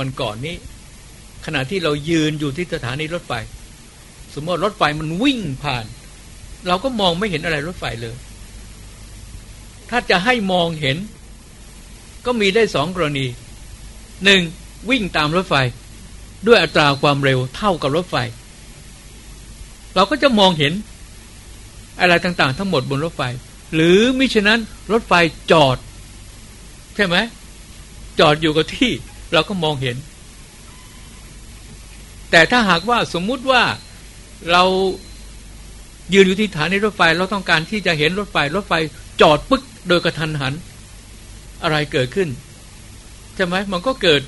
วันก่อนนี้ ขณะที่เรายืนอยู่ที่สถานีรถไฟ สมมติรถไฟมันวิ่งผ่าน เราก็มองไม่เห็นอะไรรถไฟเลย ถ้าจะให้มองเห็น ก็มีได้สองกรณีหนึ่งวิ่งตามรถไฟ ด้วยอัตราความเร็วเท่ากับรถไฟ เราก็จะมองเห็น อะไรต่างๆ ทั้งหมดบนรถไฟ หรือมิฉะนั้นรถไฟจอด ใช่ไหมจอดอยู่กับที่ เราก็มองเห็น แต่ถ้าหากว่าสมมุติว่าเรายืนอยู่ที่ฐานในรถไฟ เราต้องการที่จะเห็นรถไฟ รถไฟจอดปึ๊กโดยกระทันหัน อะไรเกิดขึ้นใช่ไหมมันก็เกิด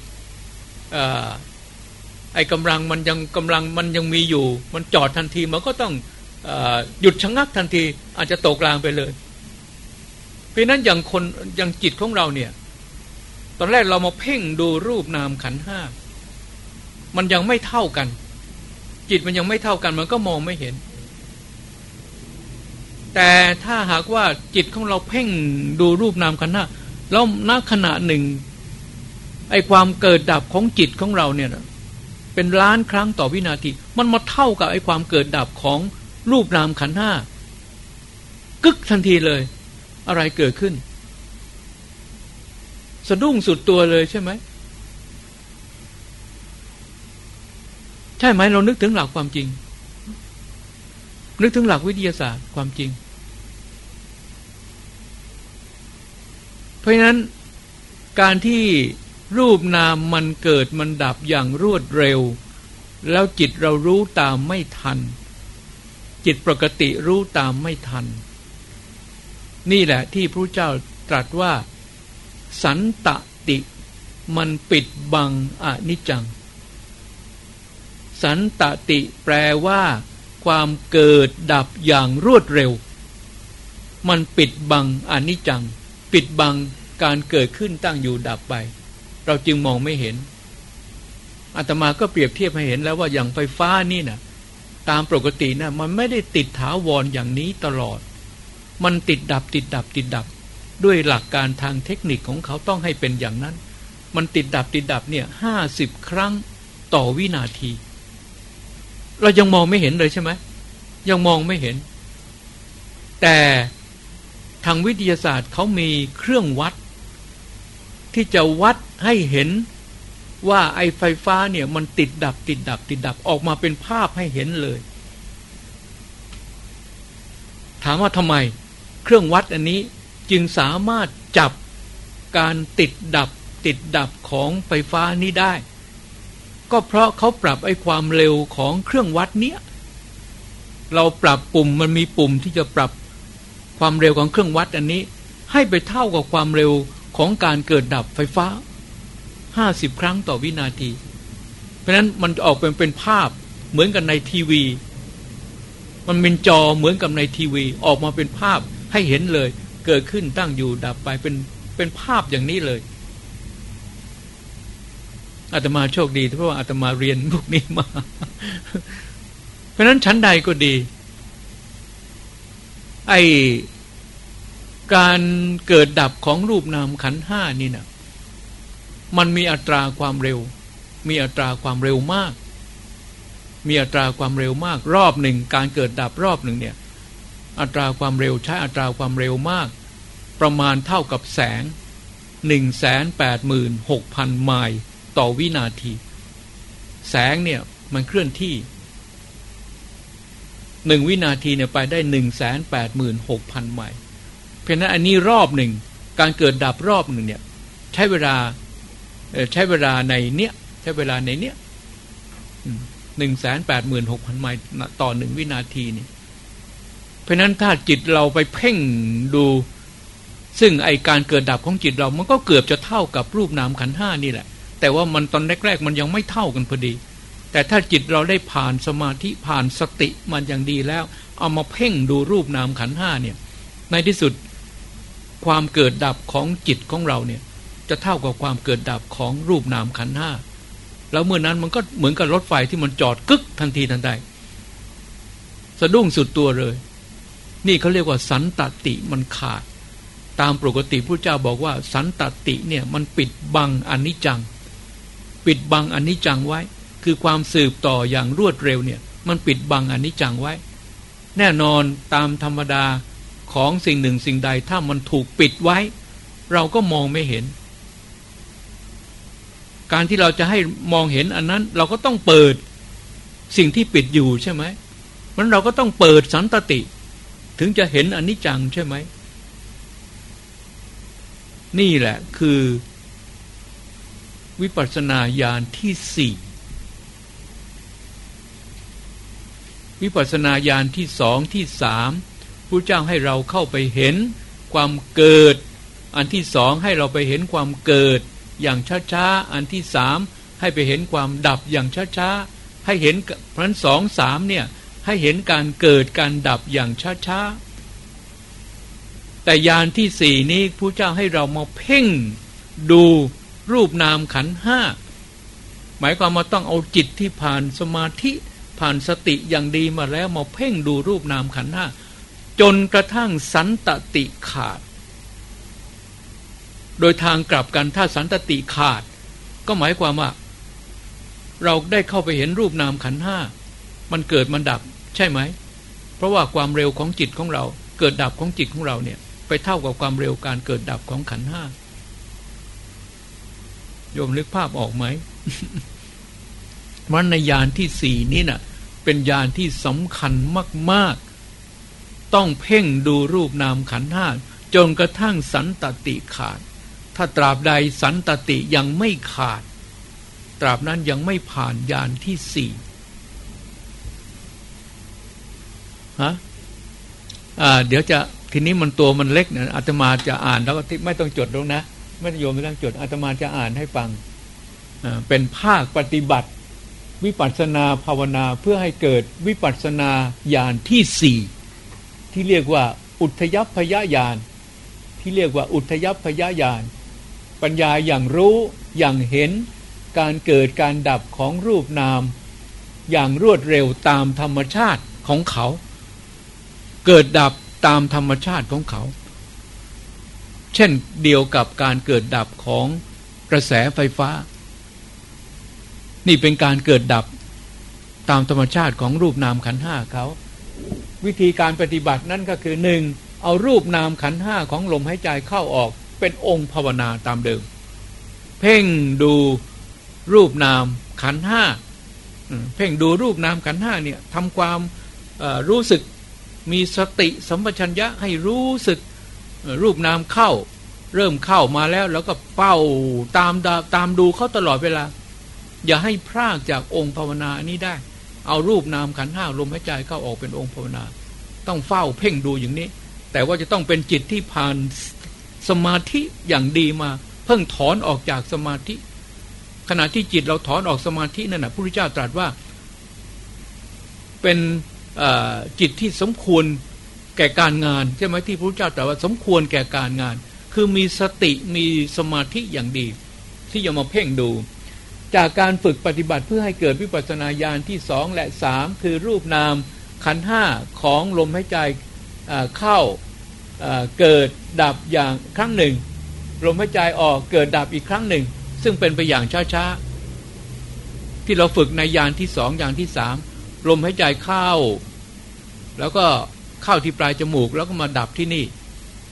ไอ้กำลังมันยังกำลังมันยังมีอยู่ มันจอดทันทีมันก็ต้องอหยุดชะงักทันที อาจจะตกรางไปเลย เพราะนั้นอย่างคนอย่างจิตของเราเนี่ย ตอนแรกเรามาเพ่งดูรูปนามขันห้ามันยังไม่เท่ากัน จิตมันยังไม่เท่ากันมันก็มองไม่เห็น แต่ถ้าหากว่าจิตของเราเพ่งดูรูปนามขันห้าแล้วณขณะหนึ่งไอความเกิดดับของจิตของเราเนี่ยเป็นล้านครั้งต่อวินาที มันมาเท่ากับไอความเกิดดับของรูปนามขันห้ากึกทันทีเลย อะไรเกิดขึ้น สะดุ้งสุดตัวเลยใช่ไหม ใช่ไหมเรานึกถึงหลักความจริง นึกถึงหลักวิทยาศาสตร์ความจริง เพราะนั้นการที่รูปนามมันเกิดมันดับอย่างรวดเร็ว แล้วจิตเรารู้ตามไม่ทัน จิตปกติรู้ตามไม่ทัน นี่แหละที่พระเจ้าตรัสว่า สันตติ มันปิดบังอนิจจัง สันตติแปลว่า ความเกิดดับอย่างรวดเร็ว มันปิดบังอนิจจัง ปิดบังการเกิดขึ้นตั้งอยู่ดับไป เราจึงมองไม่เห็นอาตมาก็เปรียบเทียบให้เห็นแล้วว่าอย่างไฟฟ้านี่นะตามปกตินะมันไม่ได้ติดถาวรอย่างนี้ตลอด มันติดดับติดดับติดดับ ด้วยหลักการทางเทคนิคของเขาต้องให้เป็นอย่างนั้น มันติดดับติดดับเนี่ยห้าสิบครั้งต่อวินาที เรายังมองไม่เห็นเลยใช่ไหมยังมองไม่เห็น แต่ทางวิทยาศาสตร์เขามีเครื่องวัด ที่จะวัดให้เห็นว่าไอไฟฟ้าเนี่ยมันติดดับติดดับติดดับออกมาเป็นภาพให้เห็นเลย ถามว่าทำไม เครื่องวัดอันนี้ จึงสามารถจับการติดดับติดดับของไฟฟ้านี้ได้ ก็เพราะเขาปรับไอ้ความเร็วของเครื่องวัดเนี้ยเราปรับปุ่มมันมีปุ่มที่จะปรับความเร็วของเครื่องวัดอันนี้ ให้ไปเท่ากับความเร็วของการเกิดดับไฟฟ้าห้าสิบครั้งต่อวินาที เพราะนั้นมันออกเป็นเป็นภาพเหมือนกันในทีวี มันเป็นจอเหมือนกับในทีวี ออกมาเป็นภาพให้เห็นเลย เกิดขึ้นตั้งอยู่ดับไปเป็นเป็นภาพอย่างนี้เลยอาตมาโชคดีเพราะว่าอาตมาเรียนพวกนี้มา เพราะนั้นชั้นใดก็ดี ไอการเกิดดับของรูปนามขันห้านี่นะมันมีอัตราความเร็ว มีอัตราความเร็วมาก มีอัตราความเร็วมาก รอบหนึ่งการเกิดดับรอบหนึ่งเนี่ย อัตราความเร็วใช้อัตราความเร็วมาก ประมาณเท่ากับแสงหนึ่งแสนแปดหมื่นหกพันไมล์ต่อวินาที แสงเนี่ยมันเคลื่อนที่หนึ่งวินาทีเนี่ยไปได้หนึ่งแสนแปดหมื่นหกพันไมล์เพราะนั้นอันนี้รอบหนึ่งการเกิดดับรอบหนึ่งเนี่ยใช้เวลาใช้เวลาในเนี้ยใช้เวลาในเนี้ยหนึ่งแสนแปดหมื่นหกพันไมล์ต่อหนึ่งวินาทีเนี่ย เพราะนั้นถ้าจิตเราไปเพ่งดู ซึ่งไอการเกิดดับของจิตเรามันก็เกือบจะเท่ากับรูปนามขันห้านี่แหละ แต่ว่ามันตอนแรกๆ มันยังไม่เท่ากันพอดี แต่ถ้าจิตเราได้ผ่านสมาธิผ่านสติมันอย่างดีแล้ว เอามาเพ่งดูรูปนามขันห้าเนี่ย ในที่สุดความเกิดดับของจิตของเราเนี่ย จะเท่ากับความเกิดดับของรูปนามขันห้าแล้วเมื่อนั้นมันก็เหมือนกับรถไฟที่มันจอดกึกทันทีทันใดสะดุ้งสุดตัวเลย นี่เขาเรียกว่าสันตติมันขาด ตามปกติพระเจ้าบอกว่า สันตติเนี่ยมันปิดบังอนิจจัง ปิดบังอนิจจังไว้ คือความสืบต่ออย่างรวดเร็วเนี่ย มันปิดบังอนิจจังไว้ แน่นอนตามธรรมดาของสิ่งหนึ่งสิ่งใดถ้ามันถูกปิดไว้ เราก็มองไม่เห็น การที่เราจะให้มองเห็นอันนั้นเราก็ต้องเปิดสิ่งที่ปิดอยู่ใช่ไหมมันเราก็ต้องเปิดสันตติ ถึงจะเห็นอนิจจังใช่ไหม นี่แหละคือวิปัสสนาญาณที่สี่วิปัสสนาญาณที่สองที่สามพระเจ้าให้เราเข้าไปเห็นความเกิด อันที่สองให้เราไปเห็นความเกิด อย่างช้าๆอันที่สามให้ไปเห็นความดับอย่างช้าๆให้เห็นพรันสองสามเนี่ย ให้เห็นการเกิดการดับอย่างช้าๆ แต่ยานที่สี่นี้พระเจ้าให้เรามาเพ่งดูรูปนามขันห้า หมายความว่าต้องเอาจิตที่ผ่านสมาธิผ่านสติอย่างดีมาแล้วมาเพ่งดูรูปนามขันห้า จนกระทั่งสันตติขาด โดยทางกลับกันถ้าสันตติขาด ก็หมายความว่า เราได้เข้าไปเห็นรูปนามขันห้า มันเกิดมันดับ ใช่ไหม เพราะว่าความเร็วของจิตของเรา เกิดดับของจิตของเราเนี่ย ไปเท่ากับความเร็วการเกิดดับของขันห้าโยมนึกภาพออกไหมมันในยานที่สี่นี้นะ่ะ เป็นยานที่สำคัญมาก ๆ ต้องเพ่งดูรูปนามขันห้าจนกระทั่งสันตติขาด ถ้าตราบใดสันตติยังไม่ขาด ตราบนั้นยังไม่ผ่านยานที่สี่ ฮะอ่าเดี๋ยวจะทีนี้มันตัวมันเล็กเนี่ยอาตมาจะอ่านแล้วก็ไม่ต้องจดลงนะไม่ต้องโยมไม่ต้องจดอาตมาจะอ่านให้ฟังเป็นภาคปฏิบัติ วิปัสสนาภาวนาเพื่อให้เกิดวิปัสสนาญาณที่สี่ที่เรียกว่า อุทยพยญาณที่เรียกว่าอุทยพยญาณปัญญาอย่างรู้อย่างเห็นการเกิดการดับของรูปนาม อย่างรวดเร็วตามธรรมชาติของเขา เกิดดับตามธรรมชาติของเขา เช่นเดียวกับการเกิดดับของกระแสไฟฟ้า นี่เป็นการเกิดดับตามธรรมชาติของรูปนามขันห้าเขา วิธีการปฏิบัตินั่นก็คือหนึ่งเอารูปนามขันห้าของลมหายใจเข้าออกเป็นองค์ภาวนาตามเดิม เพ่งดูรูปนามขันห้าเพ่งดูรูปนามขันห้าเนี่ยทำความรู้สึก มีสติสัมปชัญญะให้รู้สึกรูปนามเข้า เริ่มเข้ามาแล้วแล้วก็เป้าตามตามดูเขาตลอดเวลา อย่าให้พรากจากองค์ภาวนานี้ได้ เอารูปนามขันห้าลมหายใจเข้าออกเป็นองค์ภาวนา ต้องเฝ้าเพ่งดูอย่างนี้ แต่ว่าจะต้องเป็นจิตที่ผ่านสมาธิอย่างดีมา เพิ่งถอนออกจากสมาธิ ขณะที่จิตเราถอนออกสมาธินั่นนะพระพุทธเจ้าตรัสว่า เป็น จิตที่สมควรแก่การงานใช่ไหมที่พระเจ้าแต่ว่าสมควรแก่การงาน คือมีสติมีสมาธิอย่างดี ที่จะมาเพ่งดู จากการฝึกปฏิบัติเพื่อให้เกิดวิปัสสนาญาณที่สองและสามคือรูปนามขันห้าของลมหายใจเข้าเกิดดับอย่างครั้งหนึ่งลมหายใจออกเกิดดับอีกครั้งหนึ่ง ซึ่งเป็นไปอย่างช้าๆที่เราฝึกในยานที่สองอย่างที่สาม ลมหายใจเข้า แล้วก็เข้าที่ปลายจมูกแล้วก็มาดับที่นี่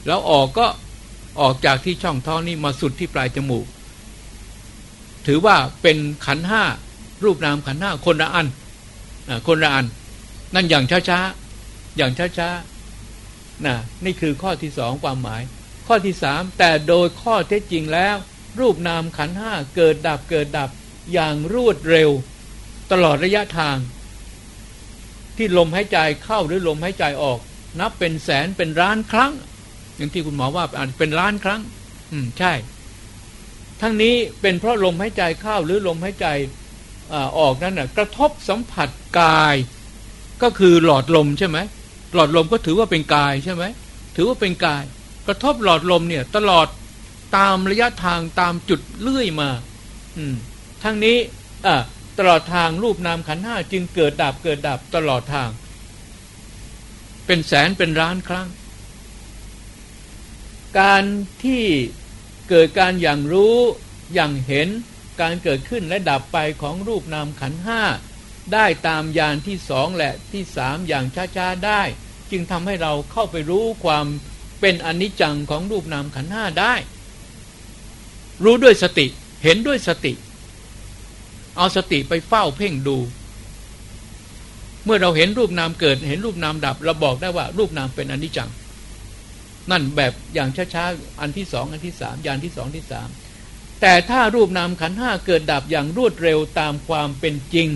แล้วออกก็ออกจากที่ช่องท้องนี่มาสุดที่ปลายจมูก ถือว่าเป็นขันห้ารูปนามขันห้าคนละอันคนละอัน นั่นอย่างช้าๆ อย่างช้าๆนะนี่คือข้อที่สองความหมาย ข้อที่สามแต่โดยข้อเท็จจริงแล้ว รูปนามขันห้าเกิดดับเกิดดับอย่างรวดเร็ว ตลอดระยะทาง ที่ลมหายใจเข้าหรือลมหายใจออก นับเป็นแสนเป็นล้านครั้ง อย่างที่คุณหมอว่าอาจเป็นล้านครั้ง อืมใช่ ทั้งนี้เป็นเพราะลมหายใจเข้าหรือลมหายใจออกนั้นนะกระทบสัมผัสกาย ก็คือหลอดลมใช่ไหมหลอดลมก็ถือว่าเป็นกายใช่ไหมถือว่าเป็นกาย กระทบหลอดลมเนี่ย ตลอดตามระยะทางตามจุดเลื่อยมา อืมทั้งนี้อ่า ตลอดทางรูปนามขันห้าจึงเกิดดับเกิดดับตลอดทาง เป็นแสนเป็นล้านครั้ง การที่เกิดการอย่างรู้อย่างเห็นการเกิดขึ้นและดับไปของรูปนามขันห้าได้ตามยานที่สองและ ที่สามอย่างช้าๆได้ จึงทำให้เราเข้าไปรู้ความเป็นอนิจจังของรูปนามขันห้าได้ รู้ด้วยสติเห็นด้วยสติ เอาสติไปเฝ้าเพ่งดู เมื่อเราเห็นรูปนามเกิด เห็นรูปนามดับ เราบอกได้ว่ารูปนามเป็นอนิจจัง นั่นแบบอย่างช้าๆอันที่สองอันที่สามยานที่สองที่สามแต่ถ้ารูปนามขันห้าเกิดดับอย่างรวดเร็วตามความเป็นจริง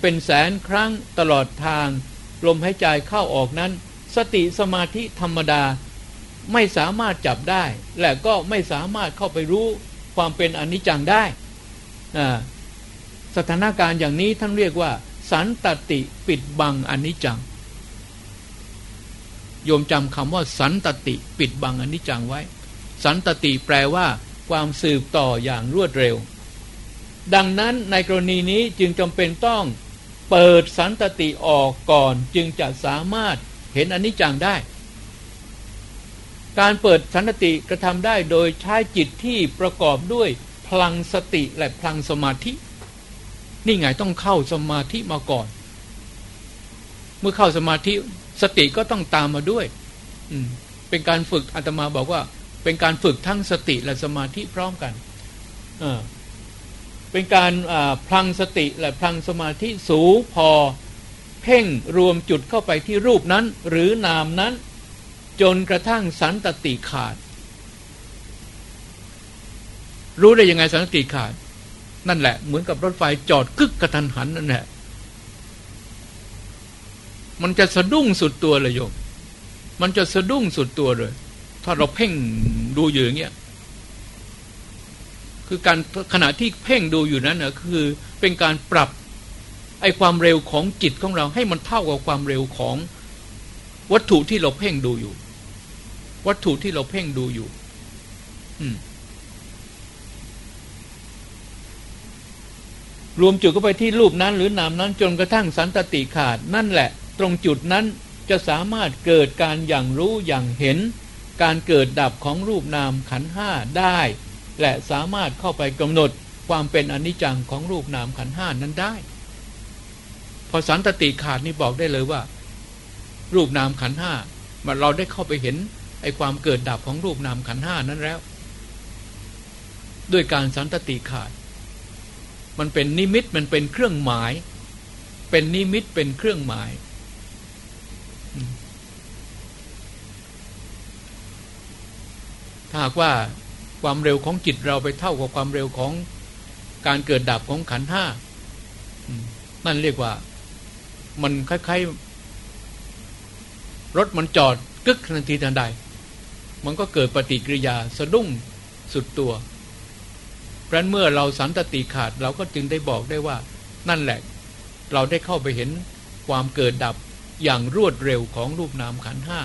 เป็นแสนครั้งตลอดทาง ลมหายใจเข้าออกนั้น สติสมาธิธรรมดาไม่สามารถจับได้ และก็ไม่สามารถเข้าไปรู้ความเป็นอนิจจังได้ สถานการณ์อย่างนี้ท่านเรียกว่า สันตติปิดบังอนิจจัง โยมจำคำว่า สันตติปิดบังอนิจจังไว้ สันตติแปลว่า ความสืบต่ออย่างรวดเร็ว ดังนั้นในกรณีนี้จึงจำเป็นต้องเปิดสันตติออกก่อนจึงจะสามารถเห็นอนิจจังได้ การเปิดสันติกระทำได้โดยใช้จิตที่ประกอบด้วยพลังสติและพลังสมาธิ นี่ไงต้องเข้าสมาธิมาก่อน เมื่อเข้าสมาธิสติก็ต้องตามมาด้วย อืม เป็นการฝึกอาตมาบอกว่า เป็นการฝึกทั้งสติและสมาธิพร้อมกัน เออเป็นการพลังสติและพลังสมาธิสูงพอเพ่งรวมจุดเข้าไปที่รูปนั้น หรือนามนั้น จนกระทั่งสันตติขาด รู้ได้ยังไงสันตติขาด นั่นแหละ เหมือนกับรถไฟจอดกึกกระทันหันนั่นแหละมันจะสะดุ้งสุดตัวเลยโยม มันจะสะดุ้งสุดตัวเลย ถ้าเราเพ่งดูอยู่อย่างเงี้ย คือการขณะที่เพ่งดูอยู่นั้นนะคือเป็นการปรับไอความเร็วของจิตของเราให้มันเท่ากับความเร็วของวัตถุที่เราเพ่งดูอยู่ วัตถุที่เราเพ่งดูอยู่ อืม รวมจุดเข้าไปที่รูปนั้นหรือนามนั้นจนกระทั่งสันตติขาดนั่นแหละ ตรงจุดนั้นจะสามารถเกิดการอย่างรู้อย่างเห็น การเกิดดับของรูปนามขันห้าได้ และสามารถเข้าไปกำหนดความเป็นอนิจจังของรูปนามขันห้านั้นได้ พอสันตติขาดนี่บอกได้เลยว่า รูปนามขันห้ามันเราได้เข้าไปเห็นไอความเกิดดับของรูปนามขันห้านั้นแล้ว ด้วยการสันตติขาด มันเป็นนิมิตมันเป็นเครื่องหมาย เป็นนิมิตเป็นเครื่องหมาย ถ้าหากว่าความเร็วของจิตเราไปเท่ากับความเร็วของการเกิดดับของขันห้านั่นเรียกว่า มันคล้ายๆ รถมันจอดกึกทันทีทันใด มันก็เกิดปฏิกิริยาสะดุ้งสุดตัว เพราะเมื่อเราสันตติขาดเราก็จึงได้บอกได้ว่า นั่นแหละ เราได้เข้าไปเห็นความเกิดดับอย่างรวดเร็วของรูปนามขันห้า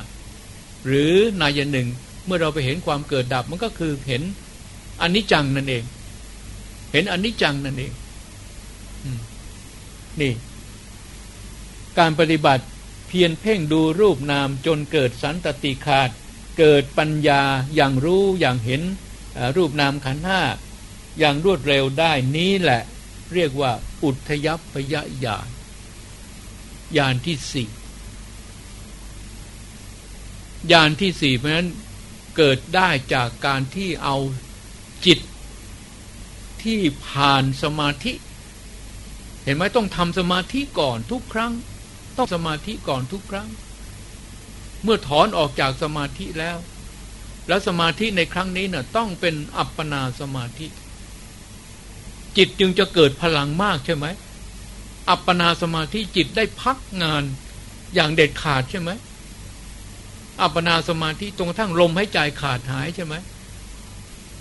หรือนายหนึ่งเมื่อเราไปเห็นความเกิดดับมันก็คือเห็นอน,นิจจังนั่นเอง เห็นอน,นิจจังนั่นเองนี่ การปฏิบัติเพียรเพ่งดูรูปนามจนเกิดสันตติขาด เกิดปัญญาอย่างรู้อย่างเห็นรูปนามขันห้า อย่างรวดเร็วได้นี้แหละ เรียกว่า อุทยพยญาณญาณที่สี่ญาณที่สี่เพราะนั้นเกิดได้จากการที่เอาจิตที่ผ่านสมาธิ เห็นไหมต้องทำสมาธิก่อนทุกครั้ง ต้องสมาธิก่อนทุกครั้ง เมื่อถอนออกจากสมาธิแล้ว แล้วสมาธิในครั้งนี้เนะ่ะต้องเป็นอัปปนาสมาธิ จิตจึงจะเกิดพลังมากใช่ไหม อัปปนาสมาธิจิตได้พักงานอย่างเด็ดขาดใช่ไหม อัปปนาสมาธิตรงทั้งลมหายใจขาดหายใช่ไหม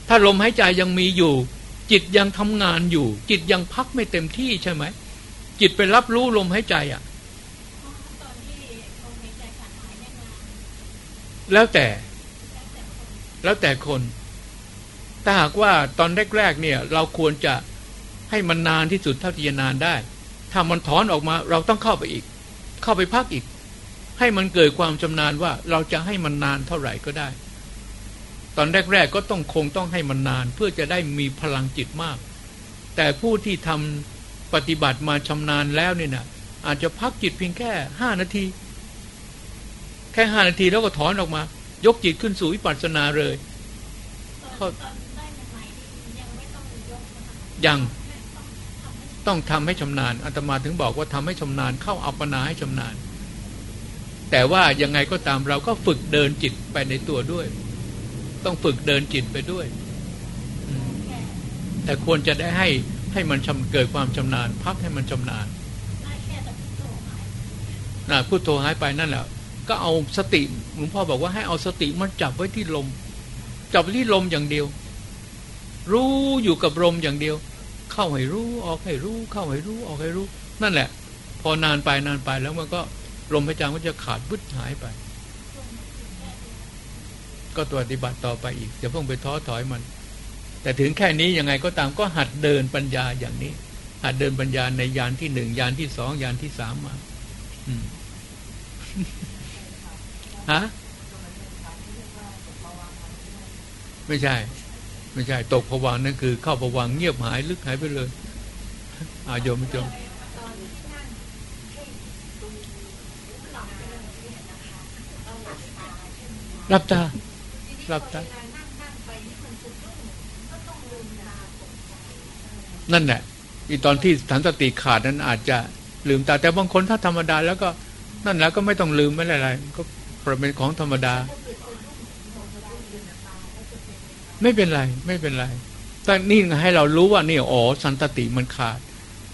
ถ้าลมหายใจยังมีอยู่ จิตยังทำงานอยู่ จิตยังพักไม่เต็มที่ใช่ไหม จิตไปรับรู้ลมหายใจอะ่ะแล้วแต่ แล้วแต่คน ถ้าหากว่าตอนแรกๆเนี่ย เราควรจะ ให้มันนานที่สุดเท่าที่จะนานได้ ถ้ามันถอนออกมาเราต้องเข้าไปอีก เข้าไปพักอีก ให้มันเกิดความชำนาญว่าเราจะให้มันนานเท่าไหร่ก็ได้ ตอนแรก ๆ ก็ต้องคงต้องให้มันนาน เพื่อจะได้มีพลังจิตมาก แต่ผู้ที่ทำปฏิบัติมาชำนาญแล้วเนี่ยนะอาจจะพักจิตเพียงแค่ห้านาที แค่ห้านาทีแล้วก็ถอนออกมา ยกจิตขึ้นสู่วิปัสสนาเลยยัง ต้องทำให้ชำนาญอาตมาถึงบอกว่าทำให้ชำนาญเข้าอัปปนาให้ชำนาญ แต่ว่ายังไงก็ตามเราก็ฝึกเดินจิตไปในตัวด้วย ต้องฝึกเดินจิตไปด้วย แต่ควรจะได้ให้ให้มันเกิดความชำนาญ พักให้มันชำนาญนะพุทโธหายไปนั่นแหละก็เอาสติหลวงพ่อบอกว่าให้เอาสติมันจับไว้ที่ลม จับที่ลมอย่างเดียว รู้อยู่กับลมอย่างเดียว เข้าให้รู้ออกให้รู้ เข้าให้รู้ออกให้รู้ นั่นแหละ พอนานไปนานไปแล้วมันก็ลมหายใจมันจะขาดบึดหายไป ก็ตัวปฏิบัติต่อไปอีกอย่าเพิ่งไปท้อถอยมัน แต่ถึงแค่นี้ยังไงก็ตามก็หัดเดินปัญญาอย่างนี้ หัดเดินปัญญาในยานที่หนึ่งยานที่สองยานที่สามมาฮะไม่ใช่ ไม่ใช่ตกผวังนั่นคือ เข้าผวังเงียบหายลึกหายไปเลยอาโยมไม่จมรับตารับตานั่นแหละอีตอนที่ฐานสติขาดนั้นอาจจะลืมตา แต่บางคนถ้าธรรมดา แล้วก็นั่นแหละก็ไม่ต้องลืมไม่อะไรก็เป็นของธรรมดา ไม่เป็นไรไม่เป็นไรแต่นี่ให้เรารู้ว่านี่อ๋อสันตติมันขาด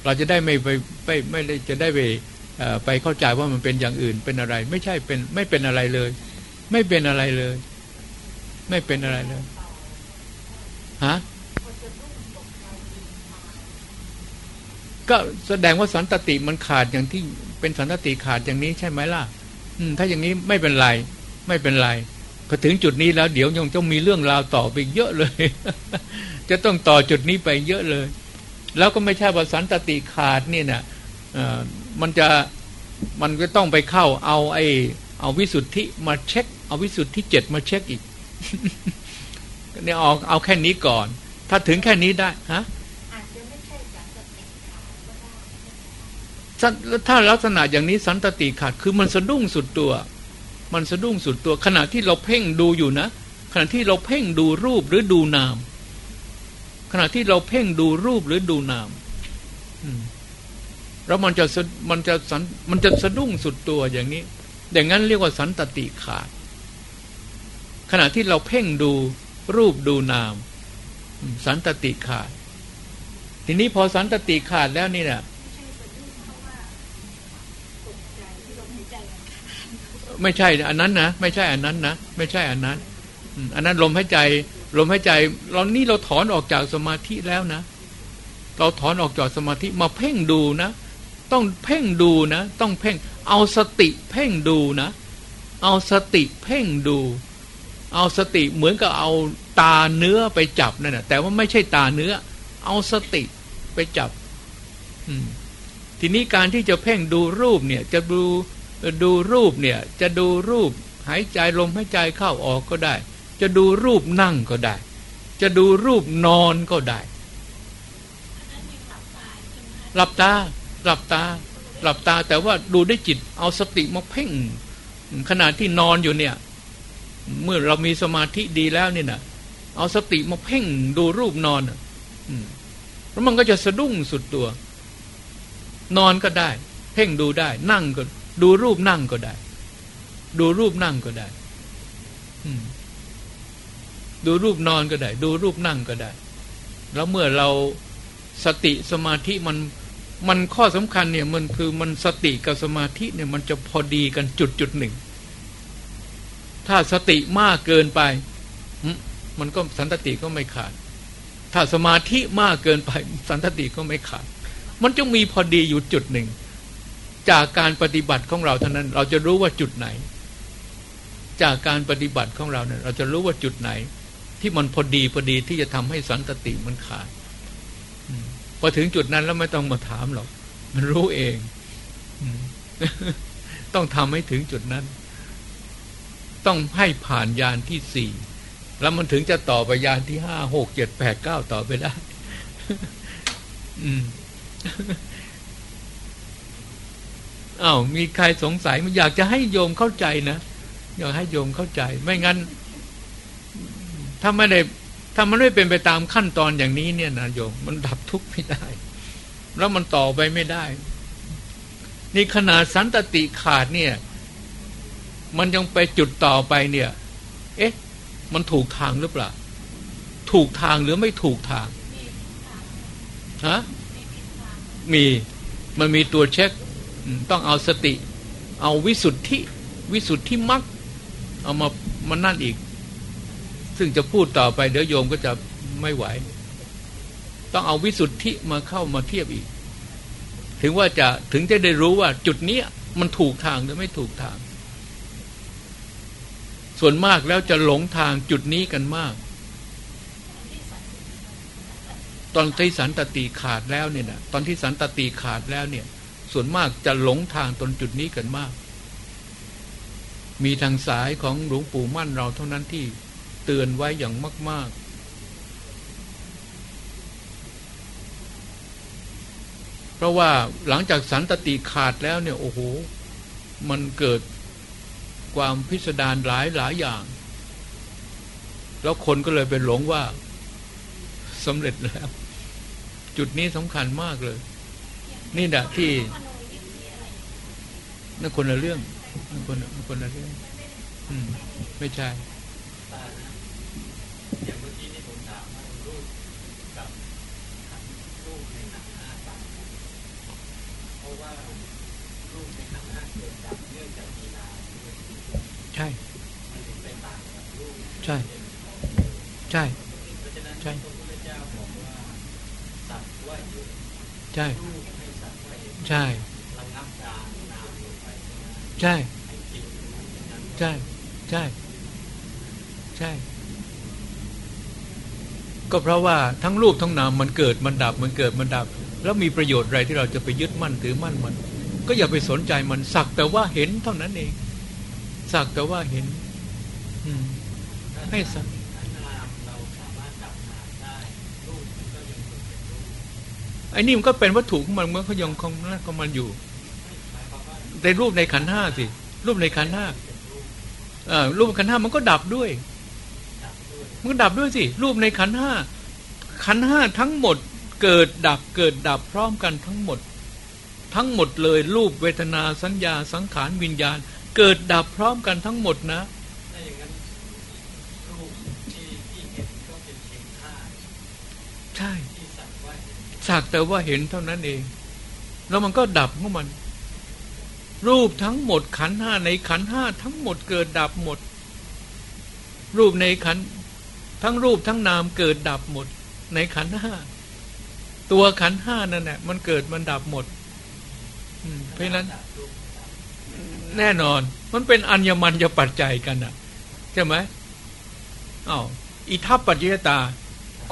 เราจะได้ไม่ไปไม่ไม่ได้จะได้ไปไปเข้าใจว่ามันเป็นอย่างอื่นเป็นอะไร ไม่ใช่เป็นไม่เป็นอะไรเลย ไม่เป็นอะไรเลย ไม่เป็นอะไรเลยฮะก็แสดงว่าสันตติมันขาดอย่างที่เป็นสันตติขาดอย่างนี้ใช่ไหมล่ะ อืม ถ้าอย่างนี้ไม่เป็นไร ไม่เป็นไร พอถึงจุดนี้แล้วเดี๋ยวยังต้องมีเรื่องราวต่อไปเยอะเลย จะต้องต่อจุดนี้ไปเยอะเลย แล้วก็ไม่ใช่ว่าสันตติขาดนี่นะมันจะมันก็ต้องไปเข้าเอาไอเอาวิสุทธิมาเช็ค เอาวิสุทธิเจ็ดมาเช็คอีกเนี่ยเอาเอาแค่นี้ก่อน ถ้าถึงแค่นี้ได้ฮะถ้าลักษณะอย่างนี้สันตติขาดคือมันสะดุ้งสุดตัว มันสะดุ้งสุดตัวขณะที่เราเพ่งดูอยู่นะ ขณะที่เราเพ่งดูรูปหรือดูนาม ขณะที่เราเพ่งดูรูปหรือดูนามแล้วมันจะมันจะสันมันจะสะดุ้งสุดตัวอย่างนี้ อย่างนั้นเรียกว่าสันตติขาด ขณะที่เราเพ่งดูรูปดูนาม สันตติขาด ทีนี้พอสันตติขาดแล้วนี่เนี่ย ไม่ใช่อันนั้นนะไม่ใช่อันนั้นนะไม่ใช่อันนั้นอันนั้นลมหายใจลมหายใจเรานี่เราถอนออกจากสมาธิแล้วนะ เราถอนออกจากสมาธิมาเพ่งดูนะ ต้องเพ่งดูนะ ต้องเพ่ง เอาสติเพ่งดูนะ เอาสติเพ่งดู เอาสติเหมือนกับเอาตาเนื้อไปจับนั่นแหะแต่ว่าไม่ใช่ตาเนื้อ เอาสติไปจับทีนี้การที่จะเพ่งดูรูปเนี่ย จะดู ดูรูปเนี่ยจะดูรูปหายใจลมหายใจเข้าออกก็ได้ จะดูรูปนั่งก็ได้ จะดูรูปนอนก็ได้ หลับตาหลับตาหลับตาแต่ว่าดูได้จิตเอาสติมาเพ่งขณะที่นอนอยู่เนี่ย เมื่อเรามีสมาธิดีแล้วเนี่ยนะเอาสติมาเพ่งดูรูปนอนแล้วมันก็จะสะดุ้งสุดตัว นอนก็ได้ เพ่งดูได้ นั่งก็ ดูรูปนั่งก็ได้ ดูรูปนั่งก็ได้ดูรูปนอนก็ได้ ดูรูปนั่งก็ได้ แล้วเมื่อเราสติสมาธิมันมันข้อสำคัญเนี่ยมันคือมันสติกับสมาธิเนี่ยมันจะพอดีกันจุดจุดหนึ่ง ถ้าสติมากเกินไป มันก็สันตติก็ไม่ขาด ถ้าสมาธิมากเกินไป สันตติก็ไม่ขาด มันจะมีพอดีอยู่จุดหนึ่ง จากการปฏิบัติของเราเท่านั้น เราจะรู้ว่าจุดไหน จากการปฏิบัติของเราเนี่ยเราจะรู้ว่าจุดไหน ที่มันพอดีพอดีที่จะทำให้สันตติมันขาดพอถึงจุดนั้นแล้วไม่ต้องมาถามหรอก มันรู้เองต้องทำให้ถึงจุดนั้น ต้องให้ผ่านยานที่สี่แล้วมันถึงจะต่อไปยานที่ห้าหกเจ็ดแปดเก้าต่อไปได้ อืม อ้าวมีใครสงสัยมันอยากจะให้โยมเข้าใจนะอยากให้โยมเข้าใจ ไม่งั้น ถ้าไม่ได้ถ้ามันไม่เป็นไปตามขั้นตอนอย่างนี้เนี่ยนะโยมมันดับทุกข์ไม่ได้ แล้วมันต่อไปไม่ได้ นี่ขนาดสันตติขาดเนี่ย มันยังไปจุดต่อไปเนี่ย เอ๊ะ มันถูกทางหรือเปล่า ถูกทางหรือไม่ถูกทางฮะมีมันมีตัวเช็ค ต้องเอาสติ เอาวิสุทธิ วิสุทธิมรรคเอามามานั่นอีก ซึ่งจะพูดต่อไปเดี๋ยวโยมก็จะไม่ไหว ต้องเอาวิสุทธิมาเข้ามาเทียบอีก ถึงว่าจะถึงจะได้รู้ว่าจุดนี้มันถูกทางหรือไม่ถูกทาง ส่วนมากแล้วจะหลงทางจุดนี้กันมาก ตอนที่สันตติขาดแล้วเนี่ยนะตอนที่สันตติขาดแล้วเนี่ย ส่วนมากจะหลงทางตนจุดนี้กันมาก มีทางสายของหลวงปู่มั่นเราเท่านั้นที่เตือนไว้อย่างมากๆเพราะว่าหลังจากสันตติขาดแล้วเนี่ยโอ้โห มันเกิดความพิสดารหลายหลายอย่าง แล้วคนก็เลยเป็นหลงว่าสำเร็จแล้ว จุดนี้สำคัญมากเลย นี่แหละที่ นั่นคนละเรื่องนั่นคนคนละเรื่อง อืม ไม่ใช่อย่างเมื่อกี้นี่ผมถามว่ารูปกับรูปในขันห้าต่างเพราะว่ารูปในขันห้าเกิดจากเนื่องจากมีนาใช่ มันถึงเป็นต่างกับรูปใช่ ใช่ใช่ใช่ใช่ ใช่ ใช่ ใช่ ใช่ ก็เพราะว่าทั้งรูปทั้งนามมันเกิดมันดับมันเกิดมันดับ แล้วมีประโยชน์อะไรที่เราจะไปยึดมั่นถือมั่นมัน ก็อย่าไปสนใจมันสักแต่ว่าเห็นเท่านั้นเองสักแต่ว่าเห็น อืมให้สักไอ้นี่มันก็เป็นวัตถุของมันเมื่อเขายังคงนั่นของมันอยู่ในรูปในขันห้าสิรูปในขันห้าอ่ารูปขันห้ามันก็ดับด้วย มันก็ดับด้วยสิ รูปในขันห้าขันห้าทั้งหมดเกิดดับเกิดดับพร้อมกันทั้งหมด ทั้งหมดเลยรูปเวทนาสัญญาสังขารวิญญาณ เกิดดับพร้อมกันทั้งหมดนะใช่สักแต่ว่าเห็นเท่านั้นเอง แล้วมันก็ดับของมัน รูปทั้งหมดขันห้าในขันห้าทั้งหมดเกิดดับหมด รูปในขัน ทั้งรูปทั้งนามเกิดดับหมด ในขันห้าตัวขันห้านั่นแหละมันเกิดมันดับหมดเพราะนั้นแน่นอนมันเป็นอัญมัญจะปัจจัยกันอะใช่ไหมอ้าวอิทัปปัจจยตา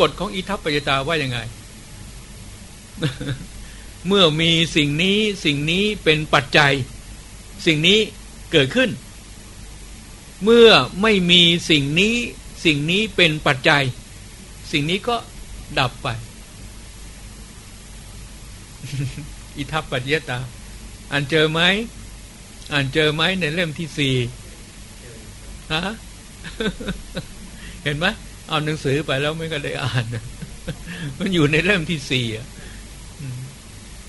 กฎของอิทัปปัจจยตาว่ายังไง เมื่อมีสิ่งนี้สิ่งนี้เป็นปัจจัย สิ่งนี้เกิดขึ้น เมื่อไม่มีสิ่งนี้ สิ่งนี้เป็นปัจจัย สิ่งนี้ก็ดับไป อิทัปปัจยตา อ่านเจอไหมอ่านเจอไหมในเล่มที่สี่ฮะเห็นไหมเอาหนังสือไปแล้วไม่ก็ได้อ่าน มันอยู่ในเล่มที่สี่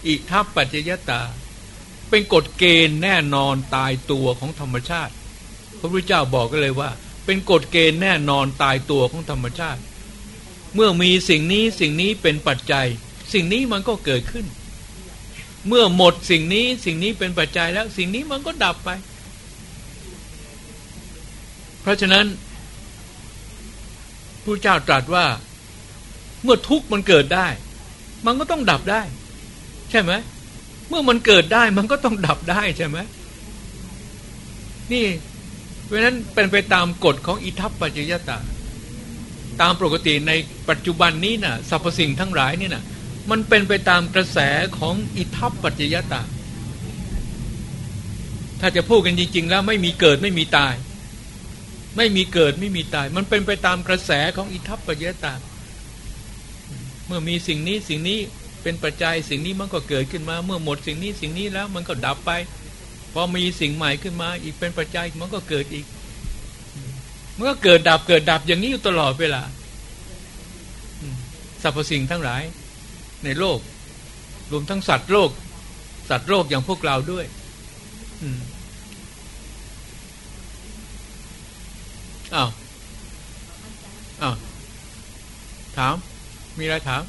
อิทัปปัจจยตา เป็นกฎเกณฑ์แน่นอนตายตัวของธรรมชาติ พระพุทธเจ้าบอกกันเลยว่า เป็นกฎเกณฑ์แน่นอนตายตัวของธรรมชาติ เมื่อมีสิ่งนี้สิ่งนี้เป็นปัจจัย สิ่งนี้มันก็เกิดขึ้น เมื่อหมดสิ่งนี้สิ่งนี้เป็นปัจจัยแล้ว สิ่งนี้มันก็ดับไป เพราะฉะนั้นพระเจ้าตรัสว่า เมื่อทุกข์มันเกิดได้ มันก็ต้องดับได้ ใช่ไหมเมื่อมันเกิดได้มันก็ต้องดับได้ใช่ไหมนี่ เพราะนั้นเป็นไปตามกฎของอิทัปปัจจยตา ตามปกติในปัจจุบันนี้นะ่ะสรรพสิ่งทั้งหลายนี่นะ่ะมันเป็นไปตามกระแสของอิทัปปัจจยตา ถ้าจะพูดกันจริง ๆ แล้วไม่มีเกิดไม่มีตาย ไม่มีเกิดไม่มีตาย มันเป็นไปตามกระแสของอิทัปปัจจยตา เมื่อมีสิ่งนี้สิ่งนี้เป็นปัจจัยสิ่งนี้มันก็เกิดขึ้นมา เมื่อหมดสิ่งนี้สิ่งนี้แล้วมันก็ดับไป พอมีสิ่งใหม่ขึ้นมา อีกเป็นปัจจัยมันก็เกิดอีก มันก็เกิดดับเกิดดับอย่างนี้อยู่ตลอดเวลาสรรพสิ่งทั้งหลาย ในโลก รวมทั้งสัตว์โลก สัตว์โลกอย่างพวกเราด้วยอ้าวอ้าวถาม มีอะไรถาม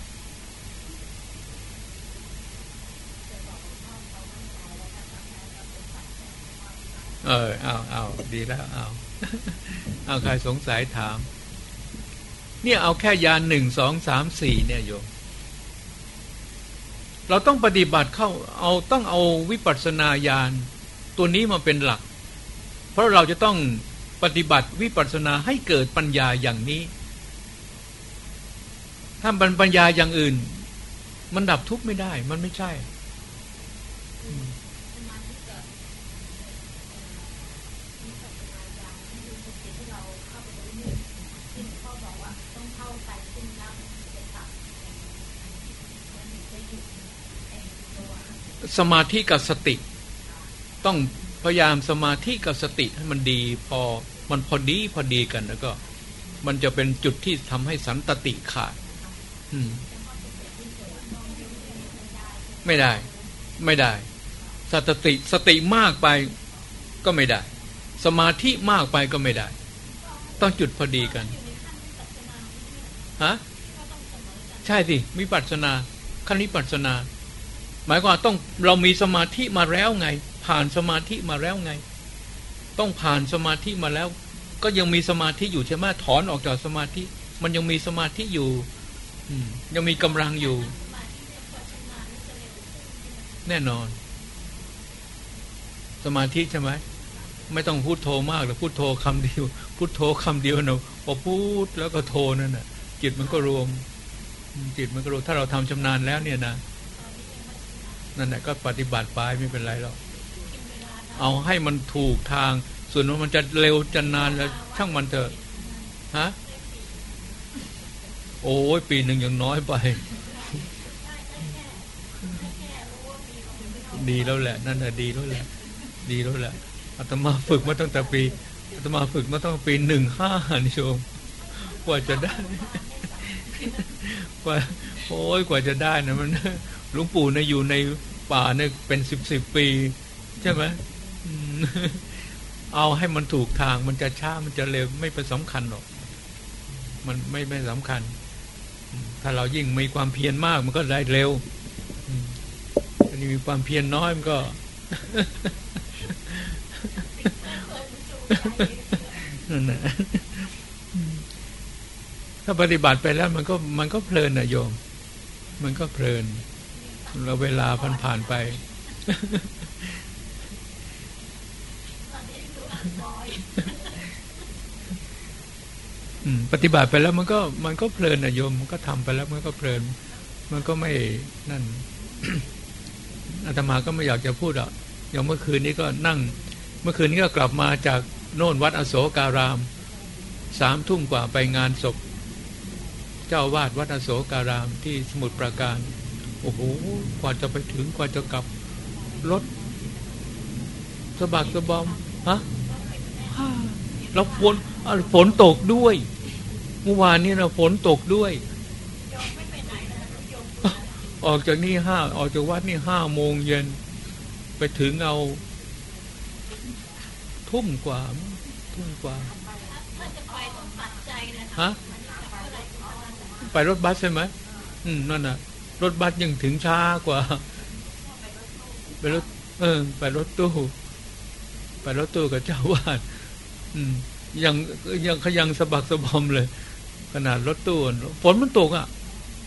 เออเอาเอาดีแล้วเอาเอาใครสงสัยถาม เนี่ยเอาแค่ยานหนึ่งสองสามสี่เนี่ยโยมเราต้องปฏิบัติเข้าเอาต้องเอาวิปัสสนาญาณตัวนี้มาเป็นหลัก เพราะเราจะต้องปฏิบัติวิปัสสนาให้เกิดปัญญาอย่างนี้ ถ้าปัญปัญญาอย่างอื่น มันดับทุกข์ไม่ได้ มันไม่ใช่ สมาธิกับสติ ต้องพยายามสมาธิกับสติให้มันดีพอมันพอดีพอดีกันแล้วก็ มันจะเป็นจุดที่ทำให้สันตติขาดไม่ได้ ไม่ได้สติสติมากไปก็ไม่ได้ สมาธิมากไปก็ไม่ได้ ต้องจุดพอดีกันฮะใช่สิมีปัจนาขั้นนี้ปัจนา หมายความต้องเรามีสมาธิมาแล้วไง ผ่านสมาธิมาแล้วไง ต้องผ่านสมาธิมาแล้ว ก็ยังมีสมาธิอยู่ใช่ไหมถอนออกจากสมาธิ มันยังมีสมาธิอยู่ยังมีกำลังอยู่ แน่นอน สมาธิใช่ไหมไม่ต้องพูดโทมากหรือพูดโทคำเดียว พูดโทคำเดียวนะพอพูดแล้วก็โทนั่นน่ะ จิตมันก็รวม จิตมันก็รวมถ้าเราทำชำนาญแล้วเนี่ยนะ นั่นแหละก็ปฏิบัติไปไม่เป็นไรหรอกเอาให้มันถูกทาง ส่วนว่ามันจะเร็วจะนานแล้วช่างมันเถอะฮะโอ้ยปีหนึ่งยังน้อยไป ดีแล้วแหละ นั่นแหละดีแล้วแหละ ดีแล้วแหละอาตมาฝึกมาตั้งแต่ปีอาตมาฝึกมาตั้งปีหนึ่งห้านิชมกว่าจะได้กว่าโอ้ยกว่าจะได้นะมัน หลวงปู่เนี่ยอยู่ในป่าเนี่ยเป็นสิบสิบปี ใช่ไหมเอาให้มันถูกทางมันจะช้ามันจะเร็วไม่เป็นสำคัญหรอก มันไม่ไม่สำคัญ ถ้าเรายิ่งมีความเพียรมากมันก็ได้เร็วอันนี้มีความเพียรน้อยมันก็นั่นแหละถ้าปฏิบัติไปแล้วมันก็มันก็เพลินนะโยม มันก็เพลิน เราเวลาผ่านผ่านไป ปฏิบัติไปแล้วมันก็มันก็เพลินอะโยมมันก็ทำไปแล้วมันก็เพลิน มันก็ไม่นั่นอาตมาก็ไม่อยากจะพูดอะอย่างเมื่อคืนนี้ก็นั่ง เมื่อคืนนี้ก็กลับมาจากโน่นวัดอโศการามสามทุ่มกว่าไปงานศพ เจ้าวาดวัดอโศการามที่สมุทรปราการ โอ้โหกว่าจะไปถึงกว่าจะกลับรถสะบักสะบอมฮะแล้วฝนฝนตกด้วยเมื่อวานนี้นะฝนตกด้วย ออกจากนี่ห้าออกจากวัดนี่ห้าโมงเย็น ไปถึงเอา ทุ่มกว่า ทุ่มกว่าฮะไปรถบัสใช่ไหมอืมนั่นน่ะ รถบัสยังถึงช้ากว่า ไปรถ เออ ไปรถตู้ ไปรถตู้กับเจ้าวาดอืมยังยังขยังสะบักสะบอมเลย ขนาดรถตู้ฝนมันตกอะ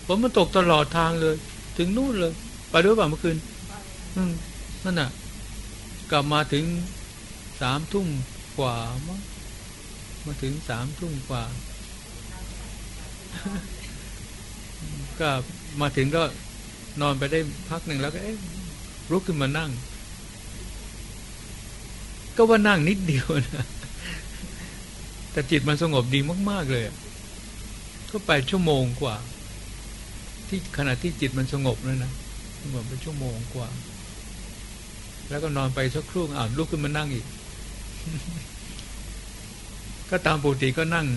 ฝนมันตกตลอดทางเลย ถึงนู่นเลย ไปด้วยป่ะเมื่อคืน อืมนั่นน่ะ กลับมาถึงสามทุ่มกว่ามั้งมาถึงสามทุ่มกว่าก็ มาถึงก็นอนไปได้พักหนึ่งแล้วก็เอ๊ะลุกขึ้นมานั่ง ก็ว่านั่งนิดเดียวนะแต่จิตมันสงบดีมาก ๆ เลยก็ไปชั่วโมงกว่า ที่ขณะที่จิตมันสงบแล้วนะสงบเป็นชั่วโมงกว่า แล้วก็นอนไปสักครู่อ่านลุกขึ้นมานั่งอีก ก็ตามปกติก็นั่ง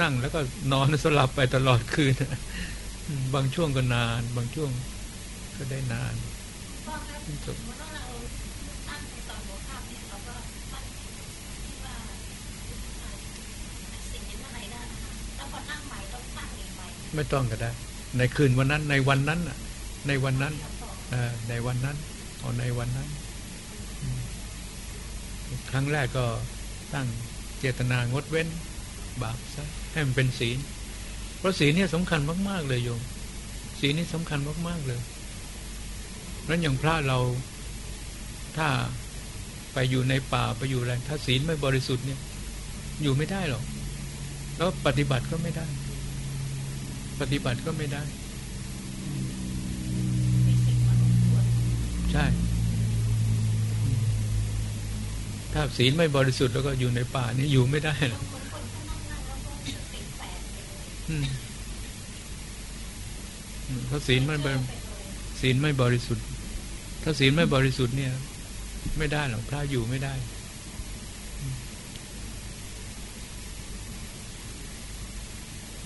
นั่งแล้วก็นอนสลับไปตลอดคืน บางช่วงก็นาน บางช่วงก็ได้นานพ่อครับไม่ต้องก็ได้ ในคืนวันนั้น ในวันนั้นน่ะในวันนั้นในวันนั้นเอาในวันนั้น ครั้งแรกก็ตั้งเจตนางดเว้น บาปซะให้มันเป็นศีล เพราะศีลเนี่ยสำคัญมาก ๆ เลยโยมศีลนี่สำคัญมาก ๆ เลยนั้นอย่างพระเราถ้าไปอยู่ในป่าไปอยู่อะไรถ้าศีลไม่บริสุทธิ์เนี่ย อยู่ไม่ได้หรอก แล้วปฏิบัติก็ไม่ได้ ปฏิบัติก็ไม่ได้ ใช่ ถ้าศีลไม่บริสุทธิ์แล้วก็อยู่ในป่านี่อยู่ไม่ได้หรอกนั่งนั่งแล้วก็สติแตกไป เลยอืมอืมเพราะศีลมันบริไปเลยศีลไม่บริสุทธิ์ ถ้าศีลไม่บริสุทธิ์เนี่ย ไม่ได้หรอกพระอยู่ไม่ได้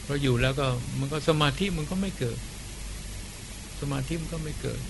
เพราะอยู่แล้วก็มันก็สมาธิมันก็ไม่เกิด สมาธิมันก็ไม่เกิด